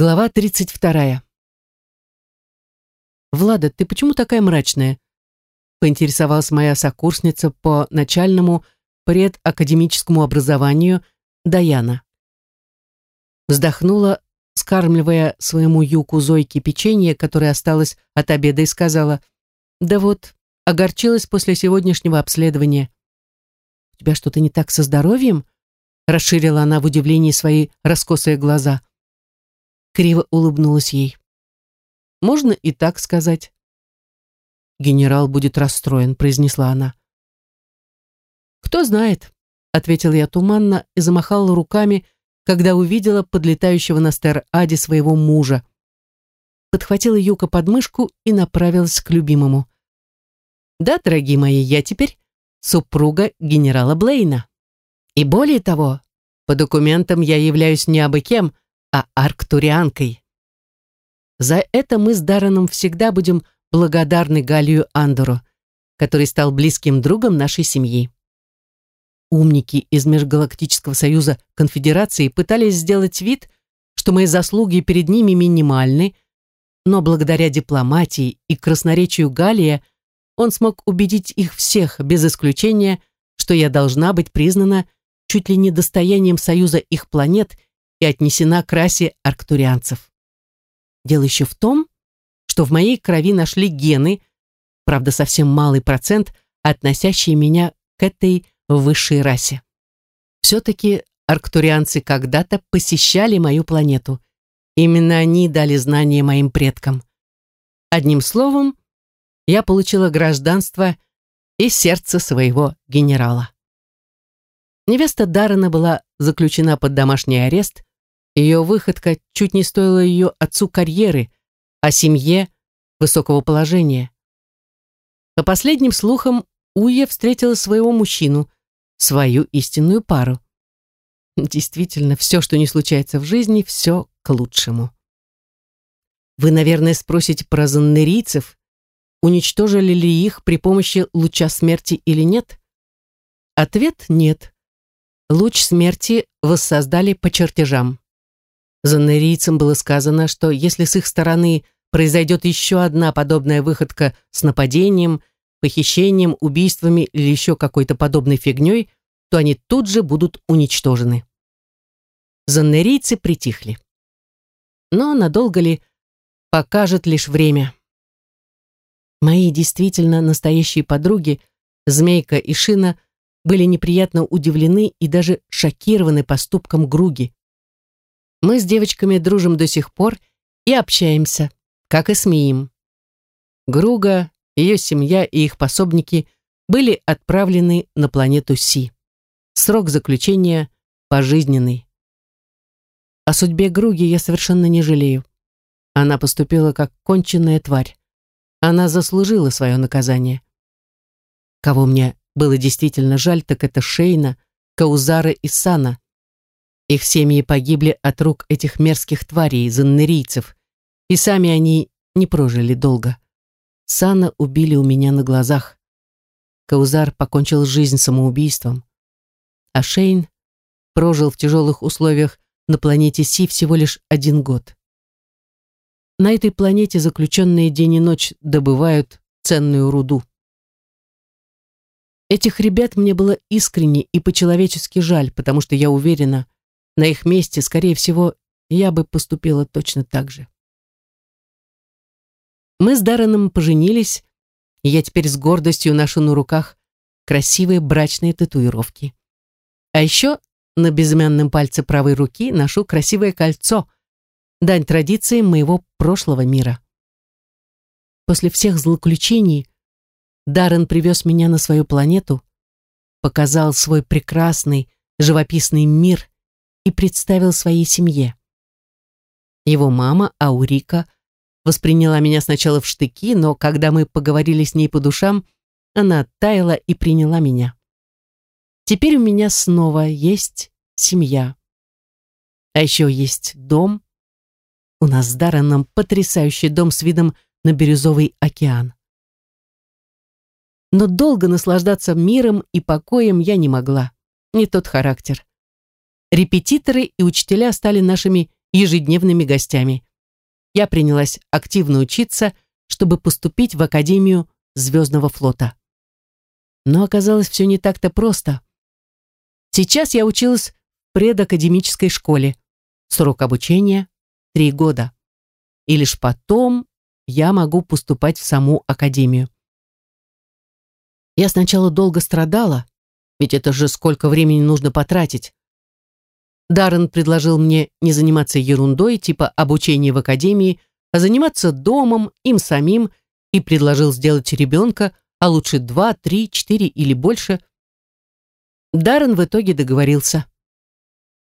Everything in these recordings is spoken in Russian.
Глава 32. «Влада, ты почему такая мрачная?» поинтересовалась моя сокурсница по начальному предакадемическому образованию Даяна. Вздохнула, скармливая своему юку Зойке печенье, которое осталось от обеда, и сказала, «Да вот, огорчилась после сегодняшнего обследования». «У тебя что-то не так со здоровьем?» расширила она в удивлении свои раскосые глаза. Криво улыбнулась ей. «Можно и так сказать». «Генерал будет расстроен», — произнесла она. «Кто знает», — ответил я туманно и замахала руками, когда увидела подлетающего на стер-аде своего мужа. Подхватила Юка под мышку и направилась к любимому. «Да, дорогие мои, я теперь супруга генерала Блейна. И более того, по документам я являюсь не абы кем, а арктурианкой. За это мы с Дарреном всегда будем благодарны Галию Андору, который стал близким другом нашей семьи. Умники из Межгалактического союза Конфедерации пытались сделать вид, что мои заслуги перед ними минимальны, но благодаря дипломатии и красноречию Галия он смог убедить их всех, без исключения, что я должна быть признана чуть ли не достоянием союза их планет и отнесена к расе арктурианцев. Дело еще в том, что в моей крови нашли гены, правда совсем малый процент, относящие меня к этой высшей расе. Все-таки арктурианцы когда-то посещали мою планету. Именно они дали знания моим предкам. Одним словом, я получила гражданство и сердце своего генерала. Невеста Даррена была заключена под домашний арест, ее выходка чуть не стоила ее отцу карьеры, а семье высокого положения. По последним слухам, Уя встретила своего мужчину, свою истинную пару. Действительно, все, что не случается в жизни, все к лучшему. Вы, наверное, спросите про заннерийцев, уничтожили ли их при помощи луча смерти или нет? Ответ – нет. Луч смерти воссоздали по чертежам. Заннерийцам было сказано, что если с их стороны произойдет еще одна подобная выходка с нападением, похищением, убийствами или еще какой-то подобной фигней, то они тут же будут уничтожены. Заннерийцы притихли. Но надолго ли, покажет лишь время. Мои действительно настоящие подруги, Змейка и Шина, были неприятно удивлены и даже шокированы поступком Груги. Мы с девочками дружим до сих пор и общаемся, как и с Миим. Груга, ее семья и их пособники были отправлены на планету Си. Срок заключения пожизненный. О судьбе Груги я совершенно не жалею. Она поступила как конченная тварь. Она заслужила свое наказание. Кого мне было действительно жаль, так это Шейна, Каузара и Сана, их семьи погибли от рук этих мерзких тварей, заннерийцев, и сами они не прожили долго. Сана убили у меня на глазах. Каузар покончил жизнь самоубийством. А Шейн прожил в тяжелых условиях на планете Си всего лишь один год. На этой планете заключенные день и ночь добывают ценную руду. Этих ребят мне было искренне и по-человечески жаль, потому что я уверена, на их месте, скорее всего, я бы поступила точно так же. Мы с Дарреном поженились, и я теперь с гордостью ношу на руках красивые брачные татуировки. А еще на безымянном пальце правой руки ношу красивое кольцо, дань традициям моего прошлого мира. После всех злоключений Даррен привез меня на свою планету, показал свой прекрасный, живописный мир и представил своей семье. Его мама, Аурика, восприняла меня сначала в штыки, но когда мы поговорили с ней по душам, она оттаяла и приняла меня. Теперь у меня снова есть семья. А еще есть дом. У нас с Дарреном потрясающий дом с видом на бирюзовый океан. Но долго наслаждаться миром и покоем я не могла. Не тот характер. Репетиторы и учителя стали нашими ежедневными гостями. Я принялась активно учиться, чтобы поступить в Академию Звездного флота. Но оказалось все не так-то просто. Сейчас я училась в предакадемической школе. Срок обучения – три года. И лишь потом я могу поступать в саму академию. Я сначала долго страдала, ведь это же сколько времени нужно потратить. Даррен предложил мне не заниматься ерундой, типа обучения в академии, а заниматься домом, им самим, и предложил сделать ребенка, а лучше два, три, четыре или больше. Даррен в итоге договорился.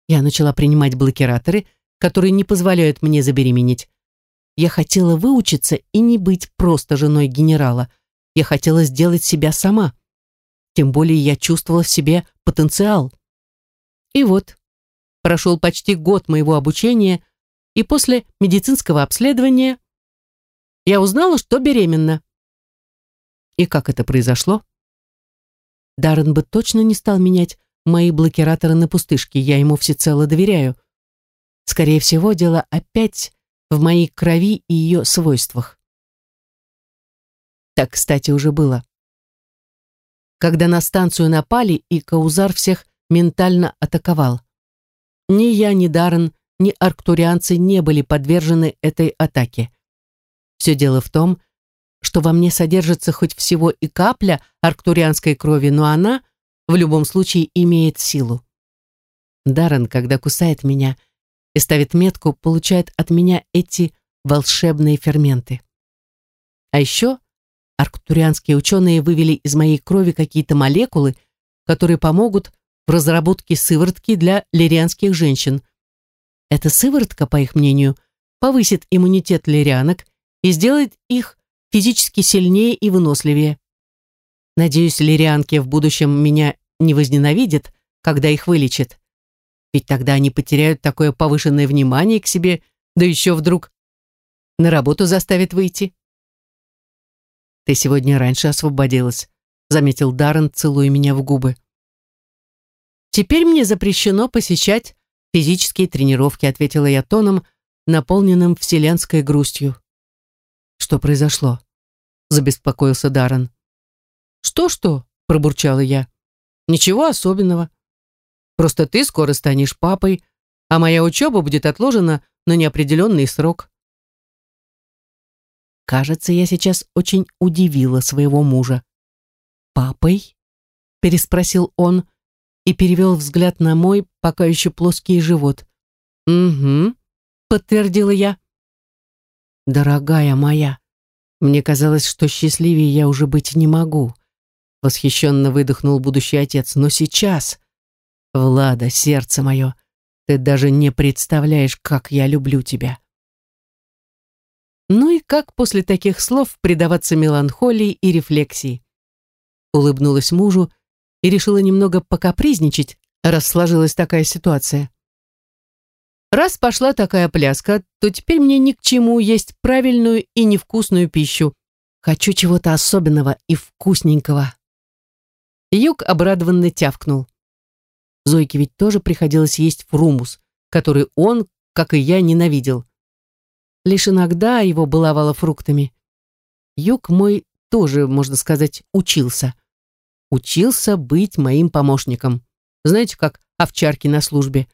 Я начала принимать блокираторы, которые не позволяют мне забеременеть. Я хотела выучиться и не быть просто женой генерала. Я хотела сделать себя сама. Тем более я чувствовала в себе потенциал. И вот, прошел почти год моего обучения, и после медицинского обследования я узнала, что беременна. И как это произошло? Даррен бы точно не стал менять мои блокираторы на пустышки, я ему всецело доверяю. Скорее всего, дело опять в моей крови и ее свойствах. Так, кстати, уже было. Когда на станцию напали, и Каузар всех ментально атаковал. Ни я, ни Даррен, ни арктурианцы не были подвержены этой атаке. Все дело в том, что во мне содержится хоть всего и капля арктурианской крови, но она в любом случае имеет силу. Даррен, когда кусает меня, и ставит метку, получает от меня эти волшебные ферменты. А еще арктурианские ученые вывели из моей крови какие-то молекулы, которые помогут в разработке сыворотки для лирианских женщин. Эта сыворотка, по их мнению, повысит иммунитет лирианок и сделает их физически сильнее и выносливее. Надеюсь, лирианки в будущем меня не возненавидят, когда их вылечат. Ведь тогда они потеряют такое повышенное внимание к себе, да еще вдруг на работу заставит выйти. «Ты сегодня раньше освободилась», — заметил Даррен, целуя меня в губы. «Теперь мне запрещено посещать физические тренировки», — ответила я тоном, наполненным вселенской грустью. «Что произошло?» — забеспокоился Даррен. «Что-что?» — пробурчала я. «Ничего особенного. Просто ты скоро станешь папой, а моя учеба будет отложена на неопределенный срок. Кажется, я сейчас очень удивила своего мужа. «Папой?» — переспросил он и перевел взгляд на мой пока еще плоский живот. «Угу», — подтвердила я. «Дорогая моя, мне казалось, что счастливее я уже быть не могу», — восхищенно выдохнул будущий отец. «Но сейчас...» Влада, сердце мое, ты даже не представляешь, как я люблю тебя. Ну и как после таких слов предаваться меланхолии и рефлексии? Улыбнулась мужу и решила немного покапризничать, раз сложилась такая ситуация. Раз пошла такая пляска, то теперь мне ни к чему есть правильную и невкусную пищу. Хочу чего-то особенного и вкусненького. Юг обрадованно тявкнул. Зойке ведь тоже приходилось есть фрумус, который он, как и я, ненавидел. Лишь иногда его баловало фруктами. Юг мой тоже, можно сказать, учился. Учился быть моим помощником. Знаете, как овчарки на службе.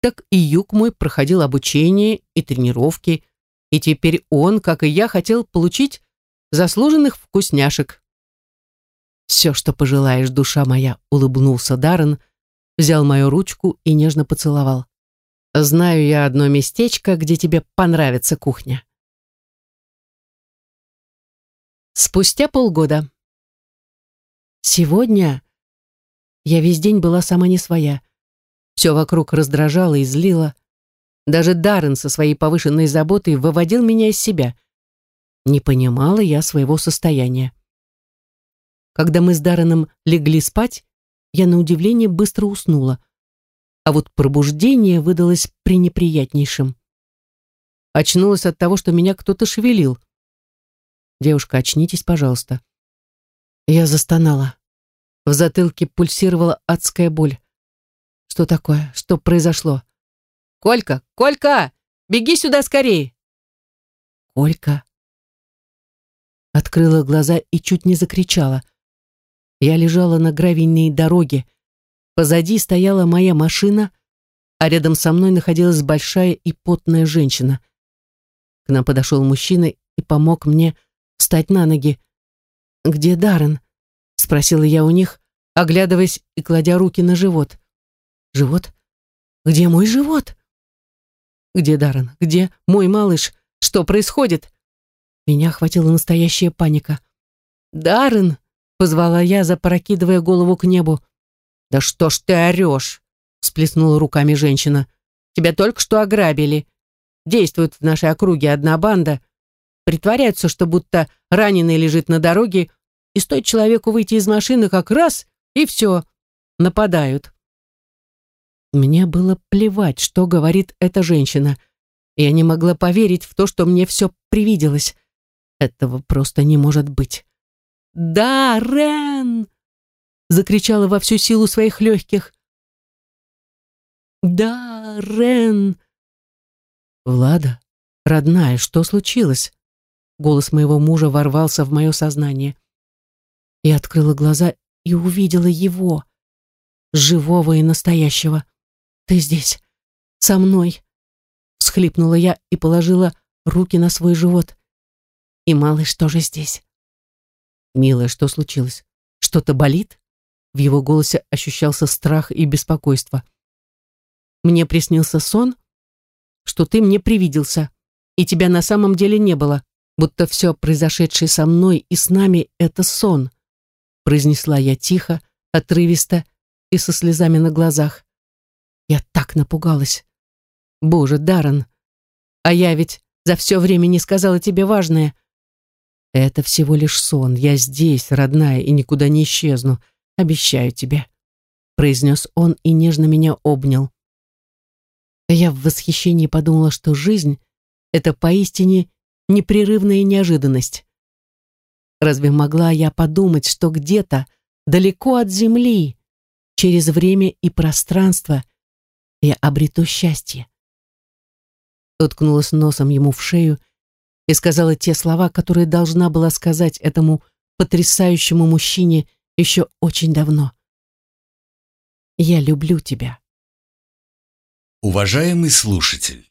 Так и Юг мой проходил обучение и тренировки, и теперь он, как и я, хотел получить заслуженных вкусняшек. «Все, что пожелаешь, душа моя», — улыбнулся Даррен, — взял мою ручку и нежно поцеловал. «Знаю я одно местечко, где тебе понравится кухня». Спустя полгода. Сегодня я весь день была сама не своя. Все вокруг раздражало и злило. Даже Даррен со своей повышенной заботой выводил меня из себя. Не понимала я своего состояния. Когда мы с Дарреном легли спать, я на удивление быстро уснула. А вот пробуждение выдалось пренеприятнейшим. Очнулась от того, что меня кто-то шевелил. «Девушка, очнитесь, пожалуйста». Я застонала. В затылке пульсировала адская боль. Что такое? Что произошло? «Колька! Колька! Беги сюда скорее!» «Олька!» Открыла глаза и чуть не закричала. Я лежала на гравийной дороге. Позади стояла моя машина, а рядом со мной находилась большая и потная женщина. К нам подошел мужчина и помог мне встать на ноги. «Где Даррен?» — спросила я у них, оглядываясь и кладя руки на живот. «Живот? Где мой живот?» «Где Даррен? Где мой малыш? Что происходит?» Меня охватила настоящая паника. «Даррен!» — позвала я, запрокидывая голову к небу. «Да что ж ты орешь?» — всплеснула руками женщина. «Тебя только что ограбили. Действует в нашей округе одна банда. Притворяются, что будто раненый лежит на дороге, и стоит человеку выйти из машины как раз, и все, нападают». Мне было плевать, что говорит эта женщина. Я не могла поверить в то, что мне все привиделось. Этого просто не может быть. «Да, Рен!» — закричала во всю силу своих легких. «Да, Рен!» «Влада, родная, что случилось?» Голос моего мужа ворвался в мое сознание. Я открыла глаза и увидела его, живого и настоящего. «Ты здесь, со мной!» Всхлипнула я и положила руки на свой живот. И малыш тоже здесь. «Милая, что случилось? Что-то болит?» В его голосе ощущался страх и беспокойство. «Мне приснился сон, что ты мне привиделся, и тебя на самом деле не было, будто все произошедшее со мной и с нами — это сон», произнесла я тихо, отрывисто и со слезами на глазах. Я так напугалась. «Боже, Даррен, а я ведь за все время не сказала тебе важное — это всего лишь сон. Я здесь, родная, и никуда не исчезну. Обещаю тебе», — произнес он и нежно меня обнял. Я в восхищении подумала, что жизнь — это поистине непрерывная неожиданность. Разве могла я подумать, что где-то, далеко от земли, через время и пространство, я обрету счастье? Уткнулась носом ему в шею и сказала те слова, которые должна была сказать этому потрясающему мужчине еще очень давно. «Я люблю тебя». Уважаемый слушатель,